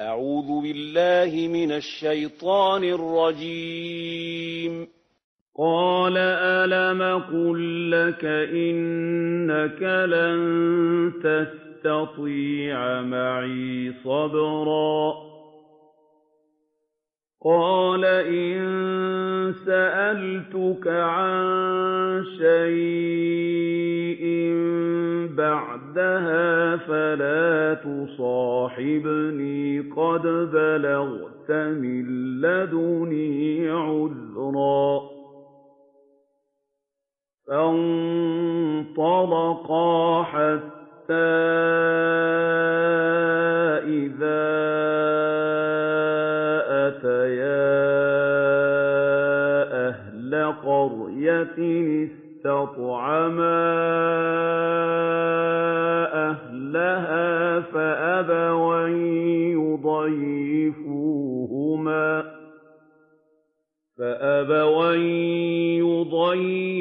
أعوذ بالله من الشيطان الرجيم. قال ألم قل لك إنك لن تستطيع معي صبرا؟ قال إن سألتك عن شيء بعدها فلا تصاحبني قد بلغت من لدني عذرا. فانطلقا حتى إذا أتيا أهل قرية اسْتَطْعَمَا أَن يُضَيِّفُوهُمَا. يُضَيِّفُوهُمَا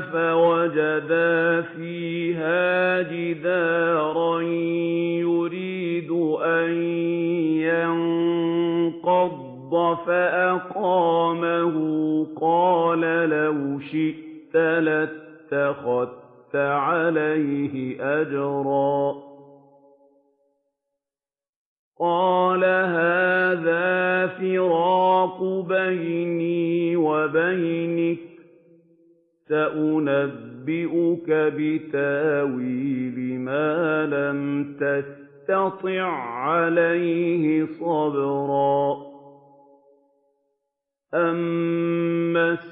فَوَجَدَا فِيهَا جِدَارًا يُرِيدُ أَن يَنقَضَّ فَأَقَامَهُ. قَالَ لَوْ شِئْتَ لَاتَّخَذْتَ عَلَيْهِ أَجْرًا. قَالَ هَٰذَا فِرَاقُ بَيْنِي وَبَيْنِكَ ۚ سَأُنَبِّئُكَ بِتَأْوِيلِ مَا لَمْ تَسْتَطِع عَّلَيْهِ صَبْرًا. أَمَّا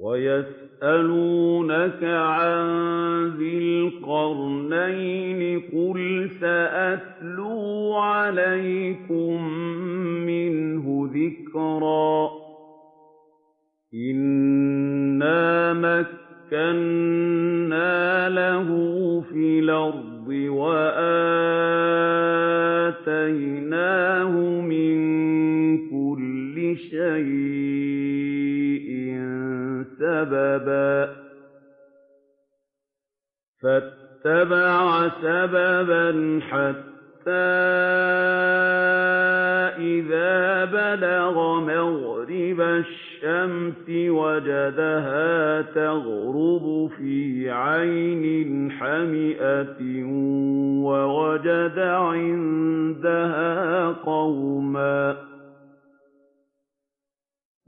وَيَسْأَلُونَكَ عَن ذِي الْقَرْنَيْنِ ۖ قُلْ سَأَتْلُو عَلَيْكُم مِّنْهُ ذِكْرًا. إِنَّا مَكَّنَّا لَهُ فِي الْأَرْضِ وَآتَيْنَاهُ مِن كُلِّ شَيْءٍ سَبَبًا. فَاتَّبَعَ سَبَبًا حَتَّىٰ إِذَا بَلَغَ مَغْرِبَ الشَّمْسِ وَجَدَهَا تَغْرُبُ فِي عَيْنٍ حَمِئَةٍ وَوَجَدَ عِندَهَا قَوْمًا.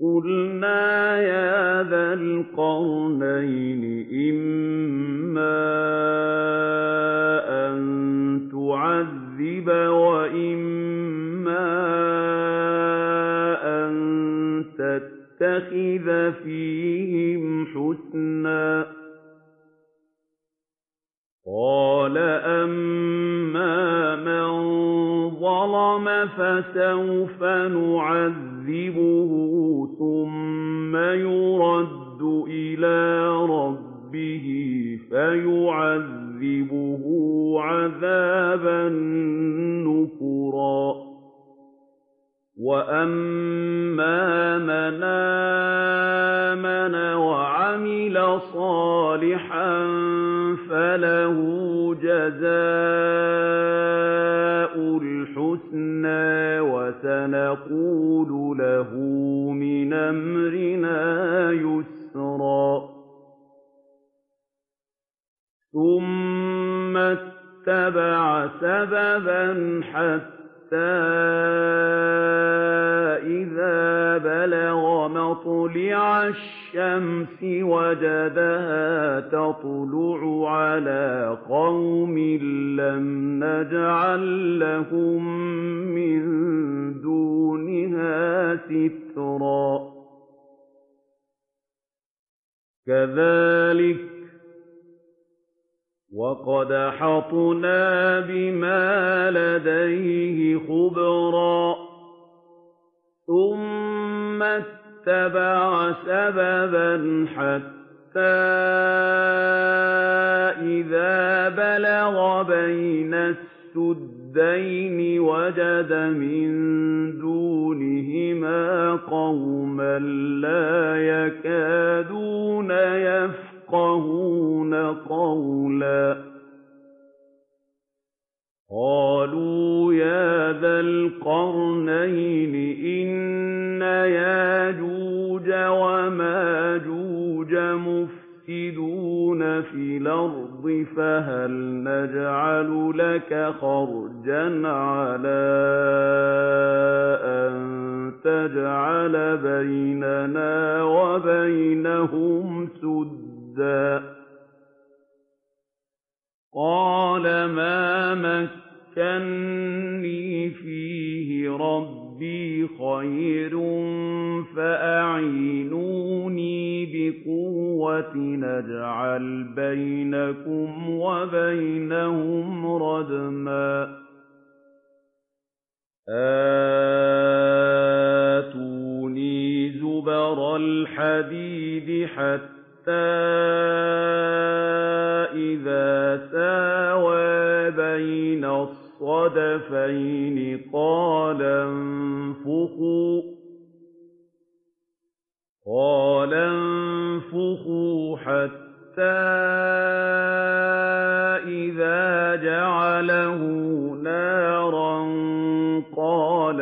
قُلْنَا يَا ذَا الْقَرْنَيْنِ إِمَّا أَن تُعَذِّبَ وَإِمَّا أَن تَتَّخِذَ فِيهِمْ حُسْنًا. قَالَ أَمَّا ظَلَمَ فَسَوْفَ نُعَذِّبُهُ ثُمَّ يُرَدُّ إِلَىٰ رَبِّهِ فَيُعَذِّبُهُ عَذَابًا نُّكْرًا. وَأَمَّا مَنْ آمَنَ وَعَمِلَ صَالِحًا فَلَهُ جَزَاءُ الْحُسْنَىٰ وَسَنَقُولُ لَهُ مِنْ أَمْرِنَا يُسْرًا ثُمَّ أَتْبَعَ سَبَبًا حَتَّىٰ بَلَغَ مَطْلِعَ الشَّمْسِ وَجَدَهَا تَطْلُعُ عَلَىٰ قَوْمٍ لَّمْ نَجْعَل لَّهُم مِّن دُونِهَا سِتْرًا. كَذَٰلِكَ وَقَدْ أَحَطْنَا بِمَا لَدَيْهِ خُبْرًا. ثُمَّ أَتْبَعَ سَبَبًا حَتَّىٰ إِذَا بَلَغَ بَيْنَ السُّدَّيْنِ وَجَدَ مِن دُونِهِمَا قَوْمًا لَّا يَكَادُونَ يَفْقَهُونَ قَوْلًا ذَا الْقَرْنَيْنِ إِنَّ يَأْجُوجَ وَمَأْجُوجَ مُفْسِدُونَ فِي الْأَرْضِ فَهَلْ نَجْعَلُ لَكَ خَرْجًا عَلَىٰ أَن تَجْعَلَ بَيْنَنَا وَبَيْنَهُمْ سُدًّا؟ قَالَ مَا مَكَّنِّي فِيهِ رَبِّي خَيْرٌ فَأَعِينُونِي بِقُوَّةٍ أَجْعَلْ بَيْنَكُمْ وَبَيْنَهُمْ رَدْمًا. آتُونِي زُبَرَ الْحَدِيدِ حَتَّىٰ إِذَا سَاوَىٰ بَيْنَ الصَّدَفَيْنِ قَالَ انفُخُوا حَتَّىٰ إِذَا جَعَلَهُ نَارًا قَالَ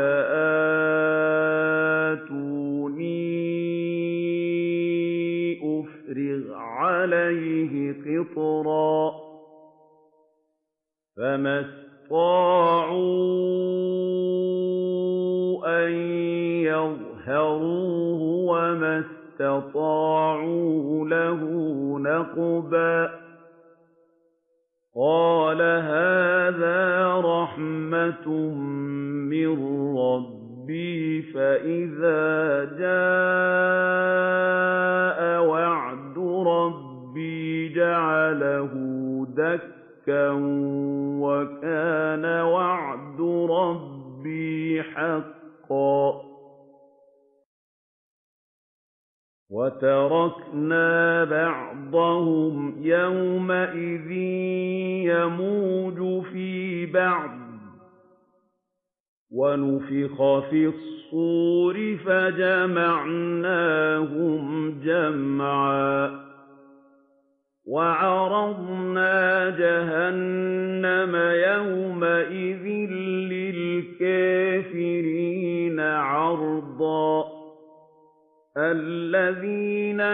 قِطْرًا فَمَا اسْطَاعُوا أَن يَظْهَرُوهُ وَمَا اسْتَطَاعُوا لَهُ نَقْبًا قَالَ هَٰذَا رَحْمَةٌ مِّن رَّبِّي فَإِذَا جَاءَ رَبِّي جَعَلَهُ دَكًّا وَكَانَ وَعْدُ رَبِّي حَقًّا وَتَرَكْنَا بَعْضَهُمْ يَوْمَئِذٍ يَمُوجُ فِي بَعْضٍ ۖ وَنُفِخَ فِي الصُّورِ فَجَمَعْنَاهُمْ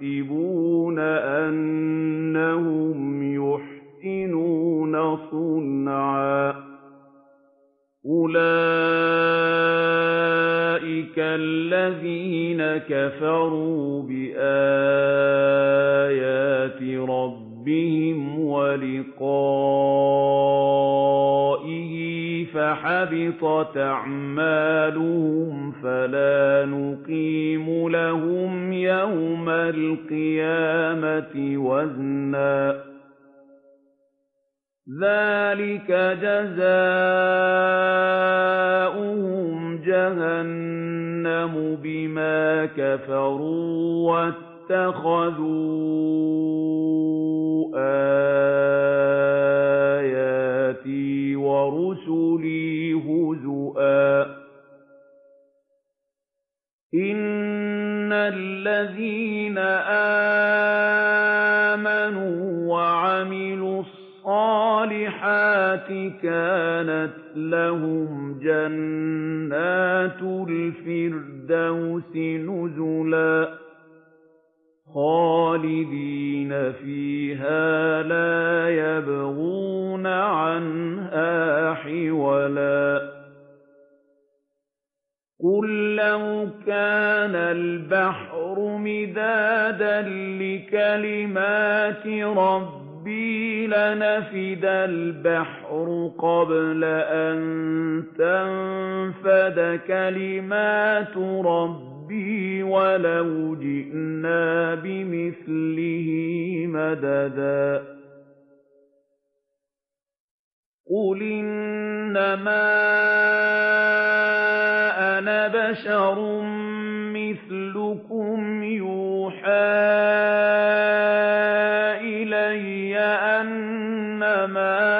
يَحْسَبُونَ أَنَّهُمْ يُحْسِنُونَ صُنْعًا أُولَٰئِكَ الَّذِينَ كَفَرُوا بِآيَاتِ رَبِّهِمْ وَلِقَائِهِ فَحَبِطَتْ أَعْمَالُهُمْ كَفَرُوا وَاتَّخَذُوا آيَاتِي وَرُسُلِي هُزُوًا ۚ إِنَّ الَّذِينَ آمَنُوا وَعَمِلُوا الصَّالِحَاتِ كَانَتْ لَهُمْ جَنَّاتُ الْفِرْدَوْسِ نُزُلًا خَالِدِينَ فِيهَا لَا يَبْغُونَ عَنْهَا حِوَلًا قُل لَّوْ كَانَ الْبَحْرُ مِدَادًا لِّكَلِمَاتِ رَبِّي لَنَفِدَ الْبَحْرُ قَبْلَ أَن تَنفَدَ كَلِمَاتُ رَبِّي وَلَوْ جِئْنَا بِمِثْلِهِ مَدَدًا قُلْ إِنَّمَا أَنَا بَشَرٌ مِّثْلُكُمْ يُوحَىٰ إِلَيَّ أَنَّمَا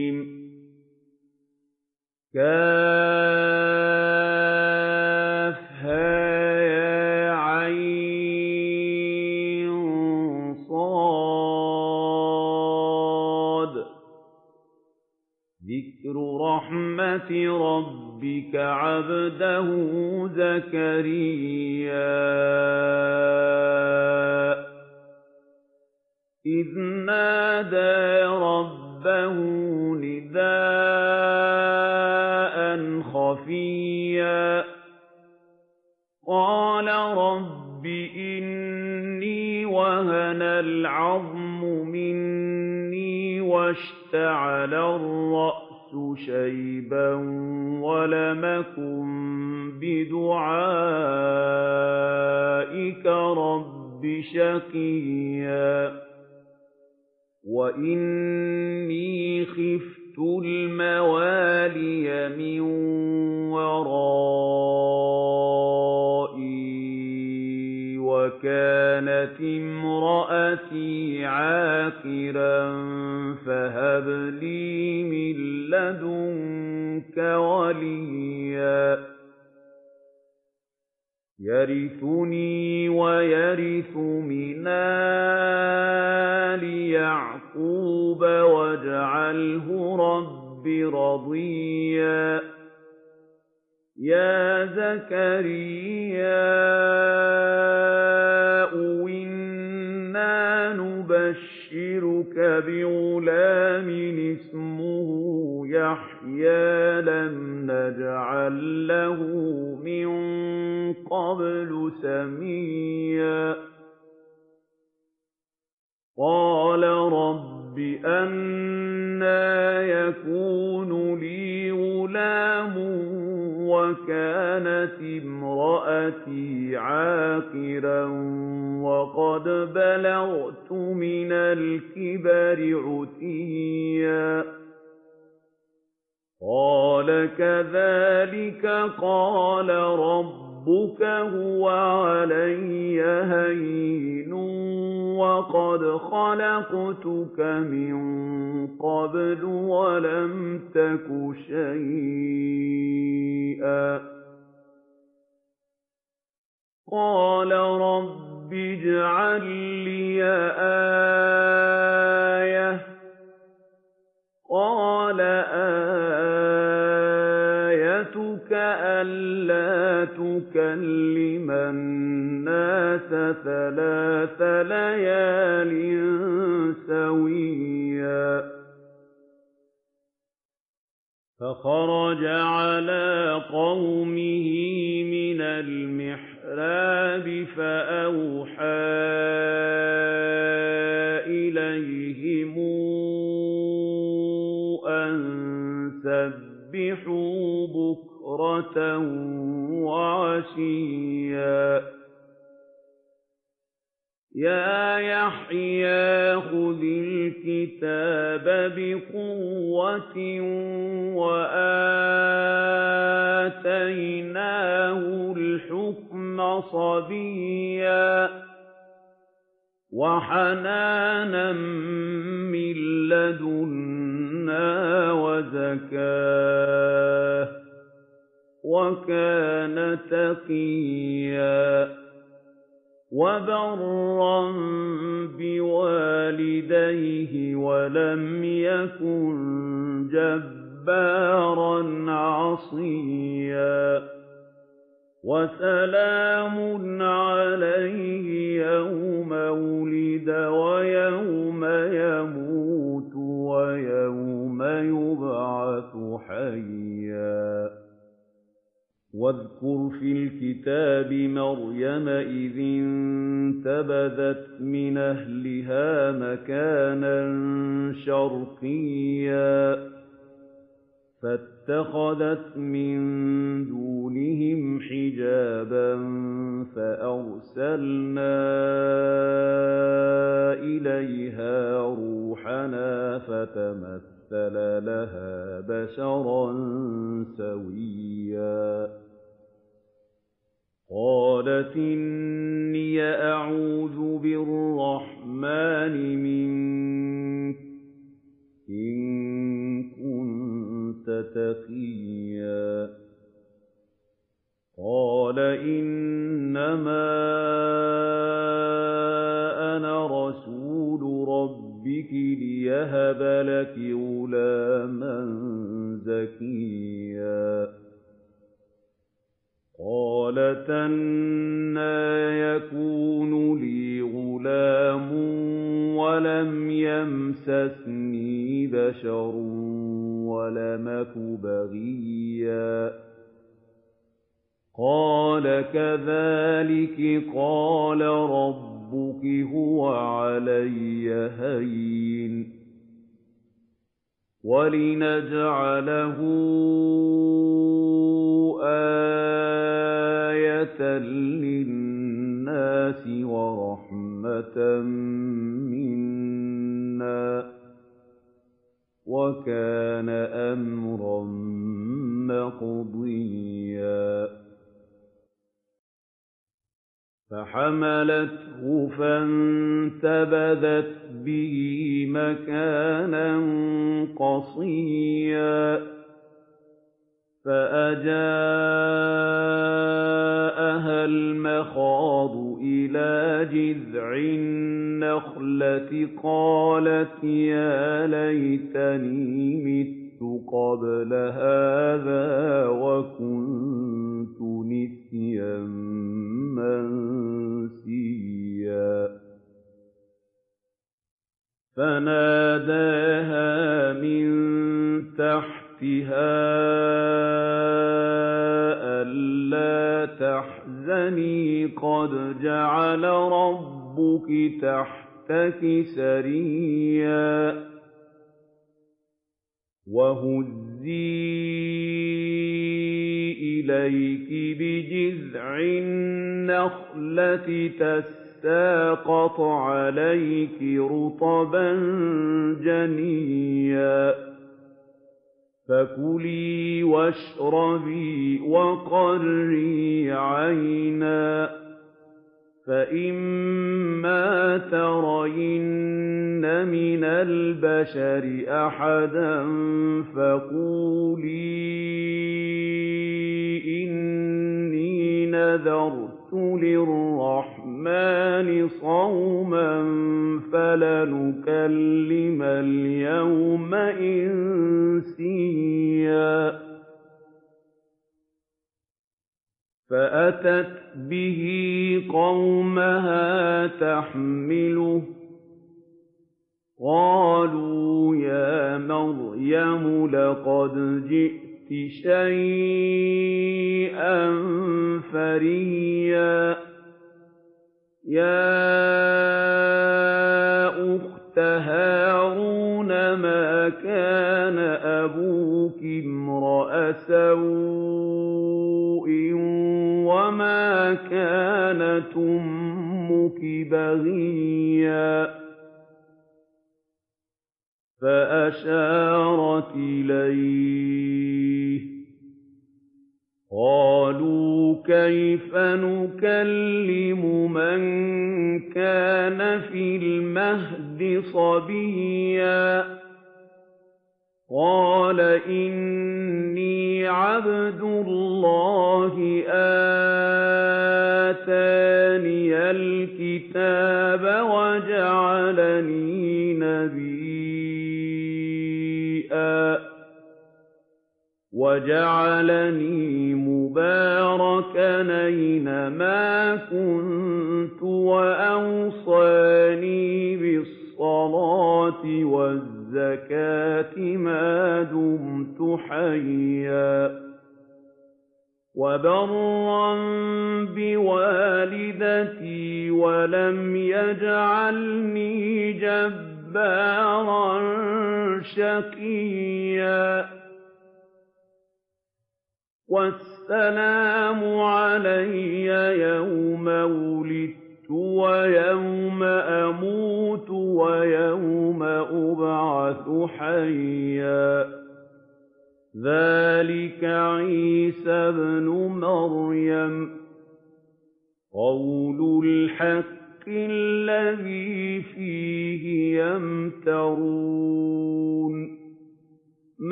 كهيعص ذِكْرُ رَحْمَتِ رَبِّكَ عَبْدَهُ زَكَرِيَّا. إِذْ نَادَىٰ رَبَّهُ خَفِيًّا قَالَ رَبِّ إِنِّي وَهَنَ الْعَظْمُ مِنِّي وَاشْتَعَلَ الرَّأْسُ شَيْبًا وَلَمْ أَكُن بِدُعَائِكَ رَبِّ شَقِيًّا وَإِنِّي خِفْتُ الْمَوَالِيَ مِن وَرَائِي وَكَانَتِ امْرَأَتِي عَاقِرًا فَهَبْ لِي مِن لَّدُنكَ وَلِيًّا. يَرِثُنِي وَيَرِثُ مِنْ آلِ يَعْقُوبَ وَاجْعَلْهُ رَبِّ رَضِيًّا يَا زَكَرِيَّا إِنَّا نُبَشِّرُكَ بِغُلَامٍ اسْمُهُ يَحْيَىٰ لَمْ نَجْعَل لَّهُ مِن قَبْلُ سَمِيًّا قَالَ رَبِّ أَنَّىٰ يَكُونُ لِي غُلَامٌ وَكَانَتِ امْرَأَتِي عَاقِرًا وَقَدْ بَلَغْتُ مِنَ الْكِبَرِ عُتِيًّا. قَالَ كَذَٰلِكَ قَالَ رَبُّكَ هُوَ عَلَيَّ هَيِّنٌ وَقَدْ خَلَقْتُكَ مِن قَبْلُ وَلَمْ تَكُ شَيْئًا قَالَ رَبِّ اجْعَل لِّي آيَةً ۖ وَسَلَامٌ عَلَيْهِ يَوْمَ وُلِدَ وَيَوْمَ يَمُوتُ وَيَوْمَ يُبْعَثُ حَيًّا. وَاذْكُرْ فِي الْكِتَابِ مَرْيَمَ إِذِ انتَبَذَتْ مِنْ أَهْلِهَا مَكَانًا شَرْقِيًّا. فَاتَّخَذَتْ مِن دُونِهِمْ حِجَابًا فَأَرْسَلْنَا إِلَيْهَا رُوحَنَا فَتَمَثَّلَ لَهَا بَشَرًا سَوِيًّا. قَالَتْ إِنِّي أَعُوذُ بِالرَّحْمَٰنِ مِنكَ. إِن كُنتَ تَقِيًّا قَالَ إِنَّمَا أَنَا رَسُولُ رَبِّكِ لِيَهَبَ لَكِ غُلَامًا زَكِيًّا. يَكُونُ لِي غُلَامٌ وَلَمْ يَمْسَسْنِي بَشَرٌ وَلَمْ أَكُ بَغِيًّا. قَالَ كَذَٰلِكِ قَالَ رَبُّكِ هُوَ عَلَيَّ هَيِّنٌ ۖ. وَلِنَجْعَلَهُ آيَةً لِّلنَّاسِ وَرَحْمَةً مِّنَّا ۚ وَكَانَ أَمْرًا مَّقْضِيًّا. فَحَمَلَتْهُ فَانتَبَذَتْ بِهِ مَكَانًا قَصِيًّا. فَأَجَاءَهَا الْمَخَاضُ إِلَىٰ جِذْعِ النَّخْلَةِ قَالَتْ يَا لَيْتَنِي مِتُّ قَبْلَ هَٰذَا وَكُنتُ نَسْيًّا مَّنسِيًّا فَنَادَاهَا مِن تَحْتِهَا أَلَّا تَحْزَنِي قَدْ جَعَلَ رَبُّكِ تَحْتَكِ سَرِيًّا وَهُزِّي إِلَيْكِ بِجِذْعِ النَّخْلَةِ تَسَاقَطْ عَلَيْكِ رُطَبًا جَنِيًّا فَكُلِي وَاشْرَبِي وَقَرِّي عَيْنًا ۖ فَإِمَّا تَرَيِنَّ مِنَ الْبَشَرِ أَحَدًا فَقُولِي إِنِّي نَذَرْتُ لِلرَّحْمَٰنِ صَوْمًا فَلَنُكَلِّمَ الْيَوْمَ إِنسِيًّا. فَأَتَتْ بِهِ قَوْمَهَا تَحْمِلُهُ ۖ. قَالُوا يَا مَرْيَمُ لَقَدْ جِئْتِ شَيْئًا فَرِيًّا. يَا أُخْتَ هَارُونَ مَا كَانَ أَبُوكِ امْرَأَ سَوْءٍ وَمَا كَانَتْ أُمُّكِ بَغِيًّا فَأَشَارَتْ إِلَيْهِ ۖ قَالُوا كَيْفَ نُكَلِّمُ مَن كَانَ فِي الْمَهْدِ صَبِيًّا قَالَ إِنِّي عَبْدُ اللَّهِ آتَانِيَ الْكِتَابَ وَجَعَلَنِي نَبِيًّا وَجَعَلَنِي مُبَارَكًا أَيْنَمَا كُنتُ وَأَوْصَانِي بِالصَّلَاةِ وَالزَّكَاةِ مَا دُمْتُ حَيًّا. وَبَرًّا بِوَالِدَتِي وَلَمْ يَجْعَلْنِي جَبَّارًا شَقِيًّا. وَالسَّلَامُ عَلَيَّ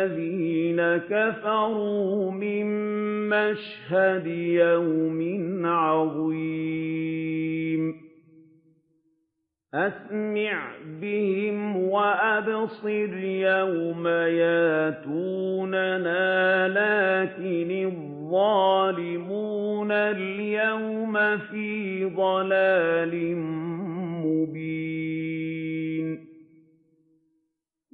لِّلَّذِينَ كَفَرُوا مِن مَّشْهَدِ يَوْمٍ عَظِيمٍ. أَسْمِعْ بِهِمْ وَأَبْصِرْ يَوْمَ يَأْتُونَنَا لَٰكِنِ الظَّالِمُونَ الْيَوْمَ فِي ضَلَالٍ مُبِينٌ.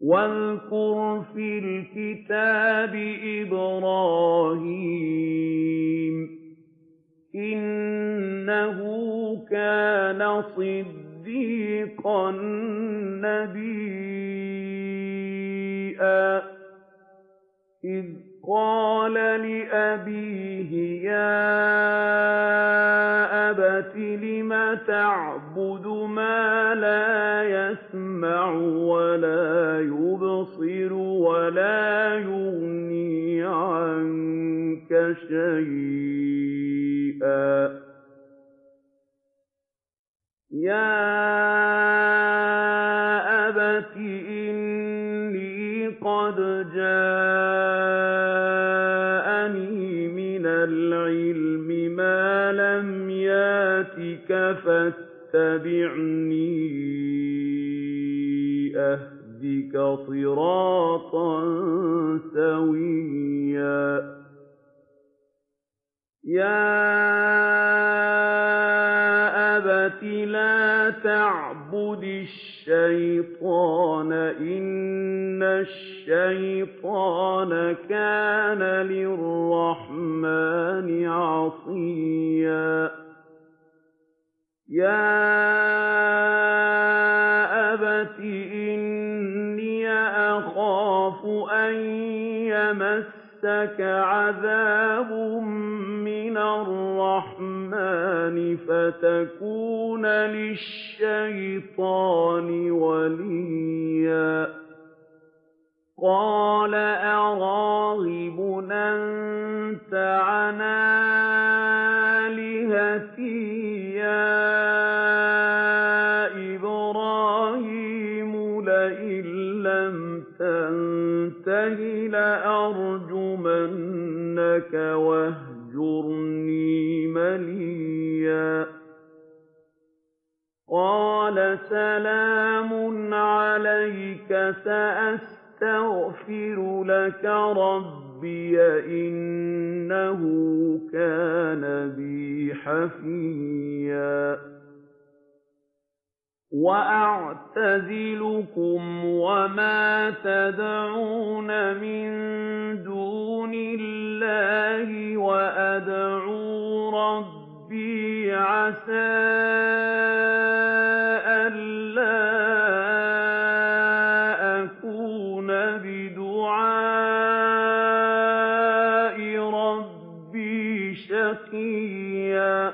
وَاذْكُرْ فِي الْكِتَابِ إِبْرَاهِيمَ ۚ إِنَّهُ كَانَ صِدِّيقًا نَّبِيًّا إِذْ قَالَ لِأَبِيهِ يَا أَبَتِ لِمَ تَعْبُدُ مَا لَا يَسْمَعُ وَلَا يُبْصِرُ وَلَا يُغْنِي عَنكَ شَيْئًا؟ يَا أَبَتِ إِنِّي قَدْ جَاءَنِي يَأْتِكَ فَاتَّبِعْنِي أَهْدِكَ صِرَاطًا سَوِيًّا. يَا أَبَتِ لَا تَعْبُدِ الشَّيْطَانَ ۖ إِنَّ الشَّيْطَانَ كَانَ لِلرَّحْمَٰنِ عَصِيًّا. يَا أَبَتِ إِنِّي أَخَافُ أَن يَمَسَّكَ عَذَابٌ مِّنَ الرَّحْمَٰنِ فَتَكُونَ لِلشَّيْطَانِ وَلِيًّا قَالَ أَرَاغِبٌ أَنتَ عَنْ لَأَرْجُمَنَّكَ وَاهْجُرْنِي مَلِيًّا. قَالَ سَلَامٌ عَلَيْكَ سَأَسْتَغْفِرُ لَكَ رَبِّي ۖ إِنَّهُ كَانَ بِي حَفِيًّا. وَأَعْتَزِلُكُمْ وَمَا تَدْعُونَ مِن دُونِ اللَّهِ وَأَدْعُو رَبِّي عَسَىٰ أَلَّا أَكُونَ بِدُعَاءِ رَبِّي شَقِيًّا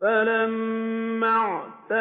فَلَمَّا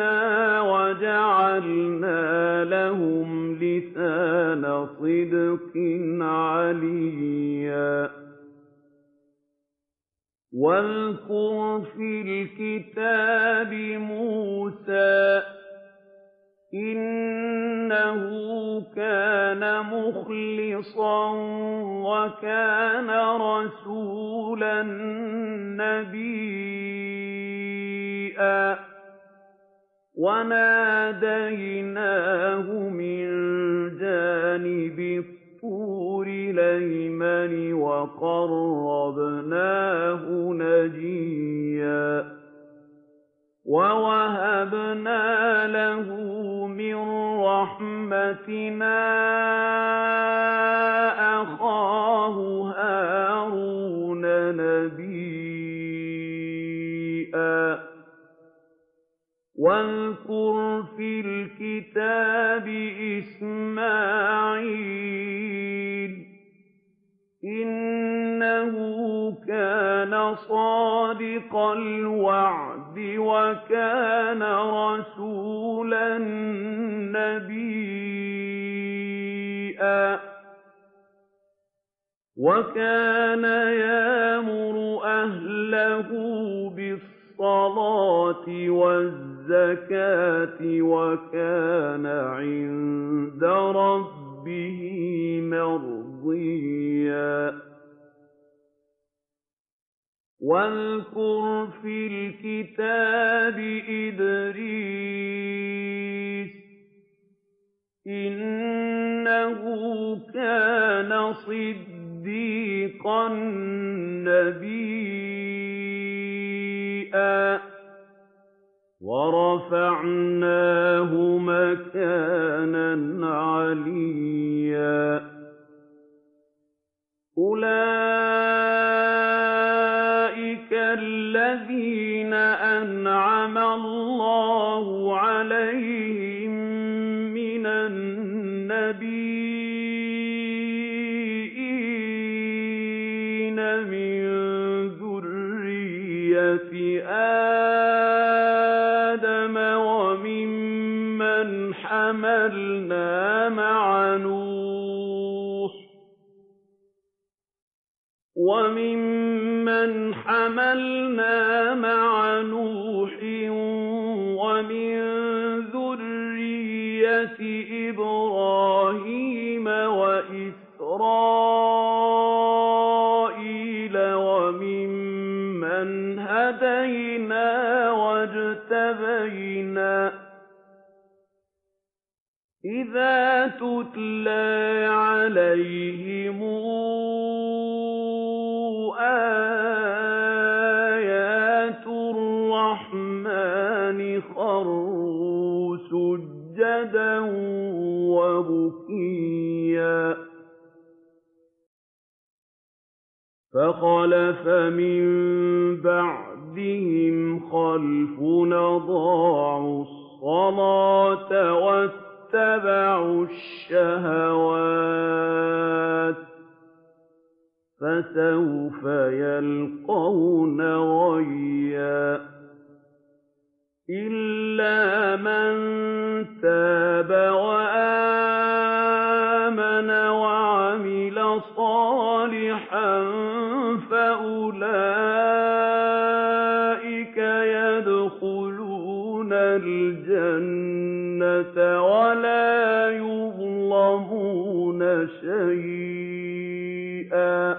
رَّحْمَتِنَا وَجَعَلْنَا لَهُمْ لِسَانَ صِدْقٍ عَلِيًّا وَاذْكُرْ فِي الْكِتَابِ مُوسَىٰ ۚ إِنَّهُ كَانَ مُخْلَصًا وَكَانَ رَسُولًا نَّبِيًّا وَنَادَيْنَاهُ مِن جَانِبِ الطُّورِ الْأَيْمَنِ وَقَرَّبْنَاهُ نَجِيًّا وَوَهَبْنَا لَهُ مِن رَّحْمَتِنَا أَخَاهُ هَارُونَ نَبِيًّا. وَاذْكُرْ فِي الْكِتَابِ إِسْمَاعِيلَ ۚ إِنَّهُ كَانَ صَادِقَ الْوَعْدِ وَكَانَ رَسُولًا نَّبِيًّا وَكَانَ يَأْمُرُ أَهْلَهُ بِالصَّلَاةِ وَالزَّكَاةِ وَكَانَ عِندَ رَبِّهِ مَرْضِيًّا. وَاذْكُرْ فِي الْكِتَابِ إِدْرِيسَ ۚ إِنَّهُ كَانَ صِدِّيقًا نَّبِيًّا. وَرَفَعْنَاهُ مَكَانًا عَلِيًّا. أُولَٰئِكَ الَّذِينَ أَنْعَمَ اللَّهُ عَلَيْهِم مِّنَ النَّبِيِّينَ مِن ذُرِّيَّةِ حَمَلْنَا تُتْلَىٰ عَلَيْهِمْ آيَاتُ الرَّحْمَٰنِ خَرُّوا سُجَّدًا وَبُكِيًّا ۩ فَخَلَفَ مِن بَعْدِهِمْ خَلْفٌ أَضَاعُوا الصَّلَاةَ وَاتَّبَعُوا الشَّهَوَاتِ ۖ فَسَوْفَ يَلْقَوْنَ غَيًّا إِلَّا مَن تَابَ وَلَا يُظْلَمُونَ شَيْئًا ۚ.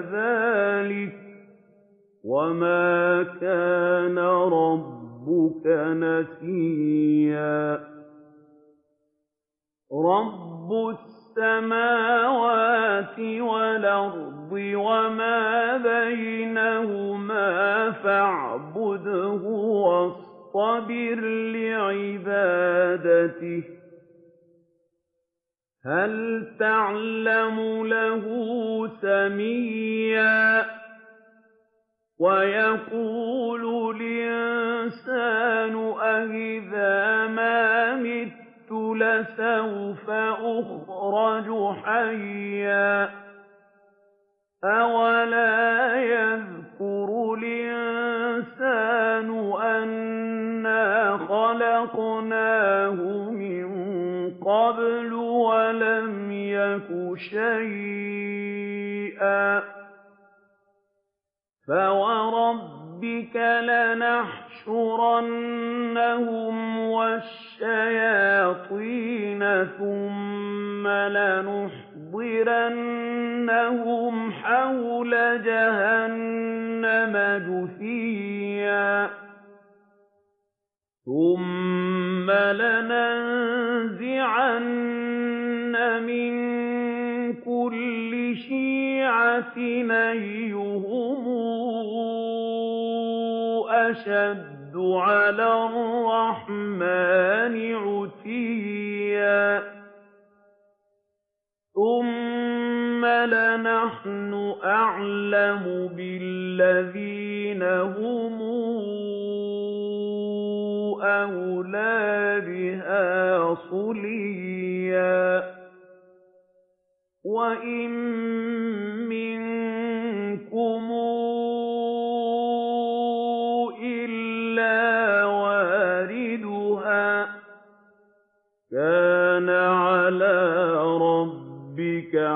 ذَٰلِكَ ۚ وَمَا كَانَ رَبُّكَ نَسِيًّا. رَّبُّ السَّمَاوَاتِ وَالْأَرْضِ وَمَا بَيْنَهُمَا فَاعْبُدْهُ وَاصْطَبِرْ لِعِبَادَتِهِ ۚ. هَلْ تَعْلَمُ لَهُ سَمِيًّا؟ وَيَقُولُ الْإِنسَانُ أَإِذَا مَا مِتُّ لَسَوْفَ أُخْرَجُ حَيًّا أَوَلَا يَذْكُرُ الْإِنسَانُ أَنَّا خَلَقْنَاهُ مِن قَبْلُ وَلَمْ يَكُ شَيْئًا فَوَرَبِّكَ لَنَحْشُرَنَّهُمْ وَالشَّيَاطِينَ ثُمَّ لَنُحْضِرَنَّهُمْ حَوْلَ جَهَنَّمَ جُثِيًّا. ثُمَّ لَنَنزِعَنَّ مِن كُلِّ شِيعَةٍ أَيُّهُمْ أَشَدُّ عَلَى الرَّحْمَٰنِ عِتِيًّا. ثُمَّ لَنَحْنُ أَعْلَمُ بِالَّذِينَ هُمْ أَوْلَىٰ بِهَا صِلِيًّا وَإِن مِّنكُمْ إِلَّا وَارِدُهَا ۚ كَانَ عَلَىٰ رَبِّكَ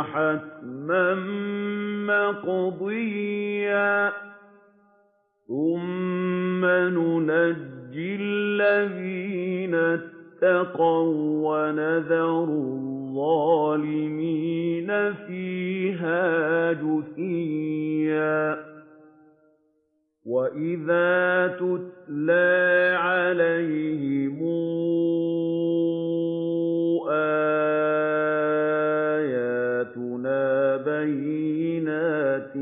حَتْمًا مَّقْضِيًّا. ثُمَّ نُنَجِّي الَّذِينَ اتَّقَوا وَّنَذَرُ الظَّالِمِينَ فِيهَا جِثِيًّا. وَإِذَا تُتْلَىٰ عَلَيْهِمْ بَيِّنَاتٍ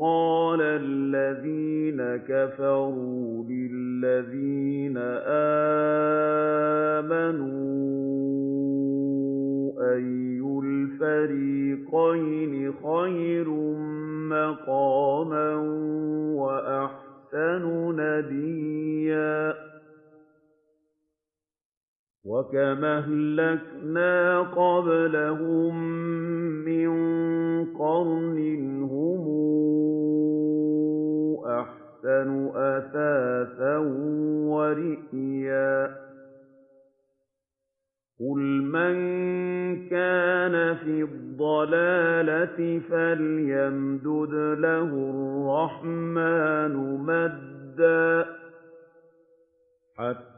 قَالَ الَّذِينَ كَفَرُوا لِلَّذِينَ آمَنُوا أَيُّ الْفَرِيقَيْنِ خَيْرٌ مَّقَامًا وَأَحْسَنُ نَدِيًّا وَكَمْ أَهْلَكْنَا قَبْلَهُم مِّن قَرْنٍ هُمْ أَحْسَنُ أَثَاثًا وَرِئْيًا قُلْ مَن كَانَ فِي الضَّلَالَةِ فَلْيَمْدُدْ لَهُ الرَّحْمَٰنُ مَدًّا حَتَّىٰ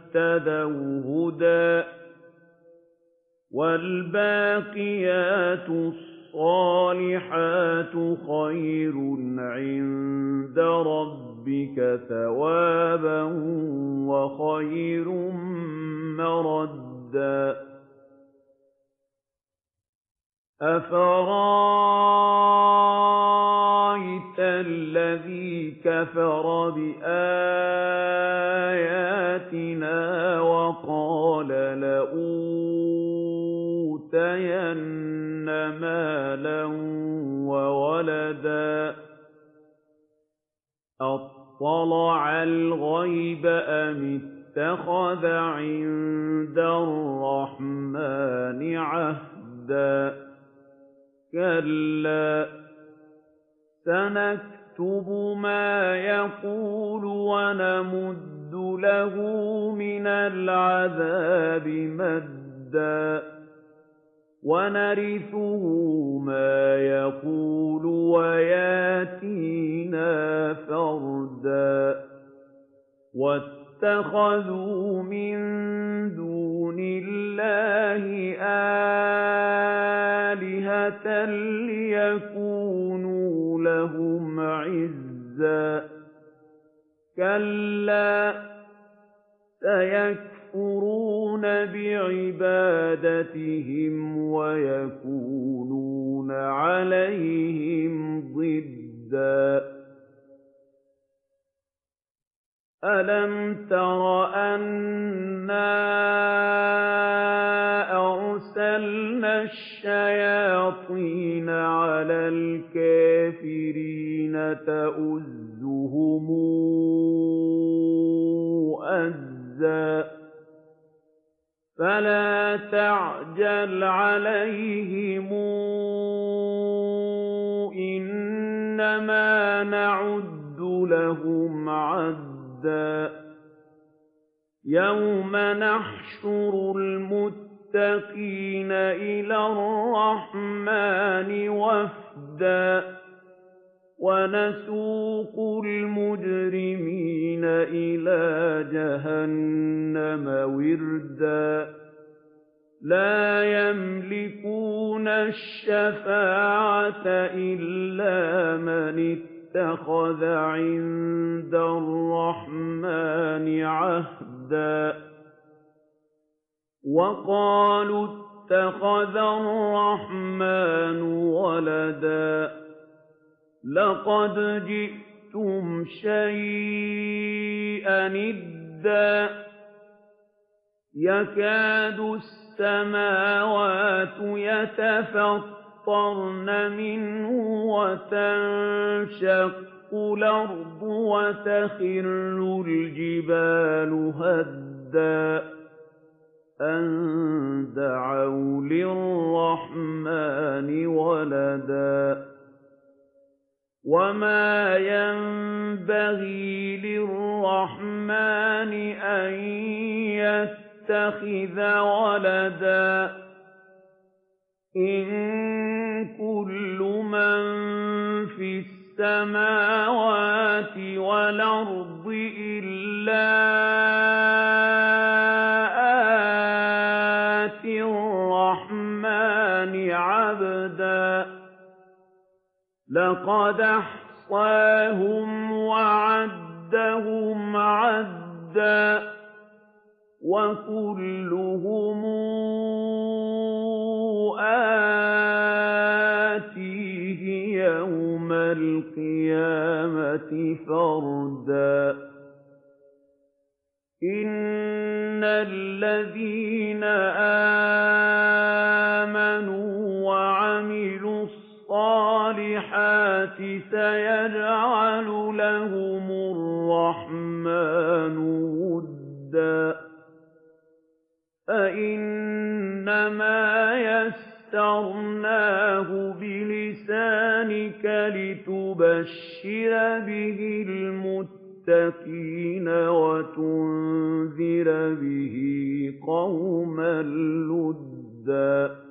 هُدًى ۗ وَالْبَاقِيَاتُ الصَّالِحَاتُ خَيْرٌ عِندَ رَبِّكَ ثَوَابًا وَخَيْرٌ مَّرَدًّا أَفَرَأَيْتَ الَّذِي كَفَرَ بِآيَاتِنَا وَقَالَ لَأُوتَيَنَّ مَالًا وَوَلَدًا أَطَّلَعَ الْغَيْبَ أَمِ اتَّخَذَ عِندَ الرَّحْمَٰنِ عَهْدًا كَلَّا ۚ سَنَكْتُبُ مَا يَقُولُ وَنَمُدُّ لَهُ مِنَ الْعَذَابِ مَدًّا وَنَرِثُهُ مَا يَقُولُ وَيَأْتِينَا فَرْدًا وَاتَّخَذُوا آلِهَةً لِّيَكُونُوا لَهُمْ عِزًّا كَلَّا سَيَكْفُرُونَ بِعِبَادَتِهِمْ وَيَكُونُونَ عَلَيْهِمْ ضِدًّا أَلَمْ تَرَ أَنَّا الشَّيَاطِينَ عَلَى الْكَافِرِينَ تَؤُزُّهُمْ أَزًّا. فَلَا تَعْجَلْ عَلَيْهِمْ إِنَّمَا نَعُدُّ لَهُمْ عَدًّا. يَوْمَ نَحْشُرُ إِلَى الرَّحْمَٰنِ وَفْدًا وَنَسُوقُ الْمُجْرِمِينَ إِلَىٰ جَهَنَّمَ وِرْدًا لَّا يَمْلِكُونَ الشَّفَاعَةَ إِلَّا مَنِ اتَّخَذَ عِندَ الرَّحْمَٰنِ عَهْدًا وَقَالُوا اتَّخَذَ الرَّحْمَٰنُ وَلَدًا لَّقَدْ جِئْتُمْ شَيْئًا إِدًّا يَكَادُ السَّمَاوَاتُ يَتَفَطَّرْنَ مِنْهُ وَتَنشَقُّ الْأَرْضُ وَتَخِرُّ الْجِبَالُ هَدًّا أَن دَعَوْا لِلرَّحْمَٰنِ وَلَدًا وَمَا يَنبَغِي لِلرَّحْمَٰنِ أَن يَتَّخِذَ وَلَدًا إِن كُلُّ مَن فِي السَّمَاوَاتِ وَالْأَرْضِ إِلَّا لَّقَدْ أَحْصَاهُمْ وَعَدَّهُمْ عَدًّا وَكُلُّهُمْ آتِيهِ يَوْمَ الْقِيَامَةِ فَرْدًا. إِنَّ الَّذِينَ آمَنُوا الصَّالِحَاتِ سَيَجْعَلُ لَهُمُ الرَّحْمَٰنُ وُدًّا. فَإِنَّمَا يَسَّرْنَاهُ بِلِسَانِكَ لِتُبَشِّرَ بِهِ الْمُتَّقِينَ وَتُنذِرَ بِهِ قَوْمًا لُّدًّا.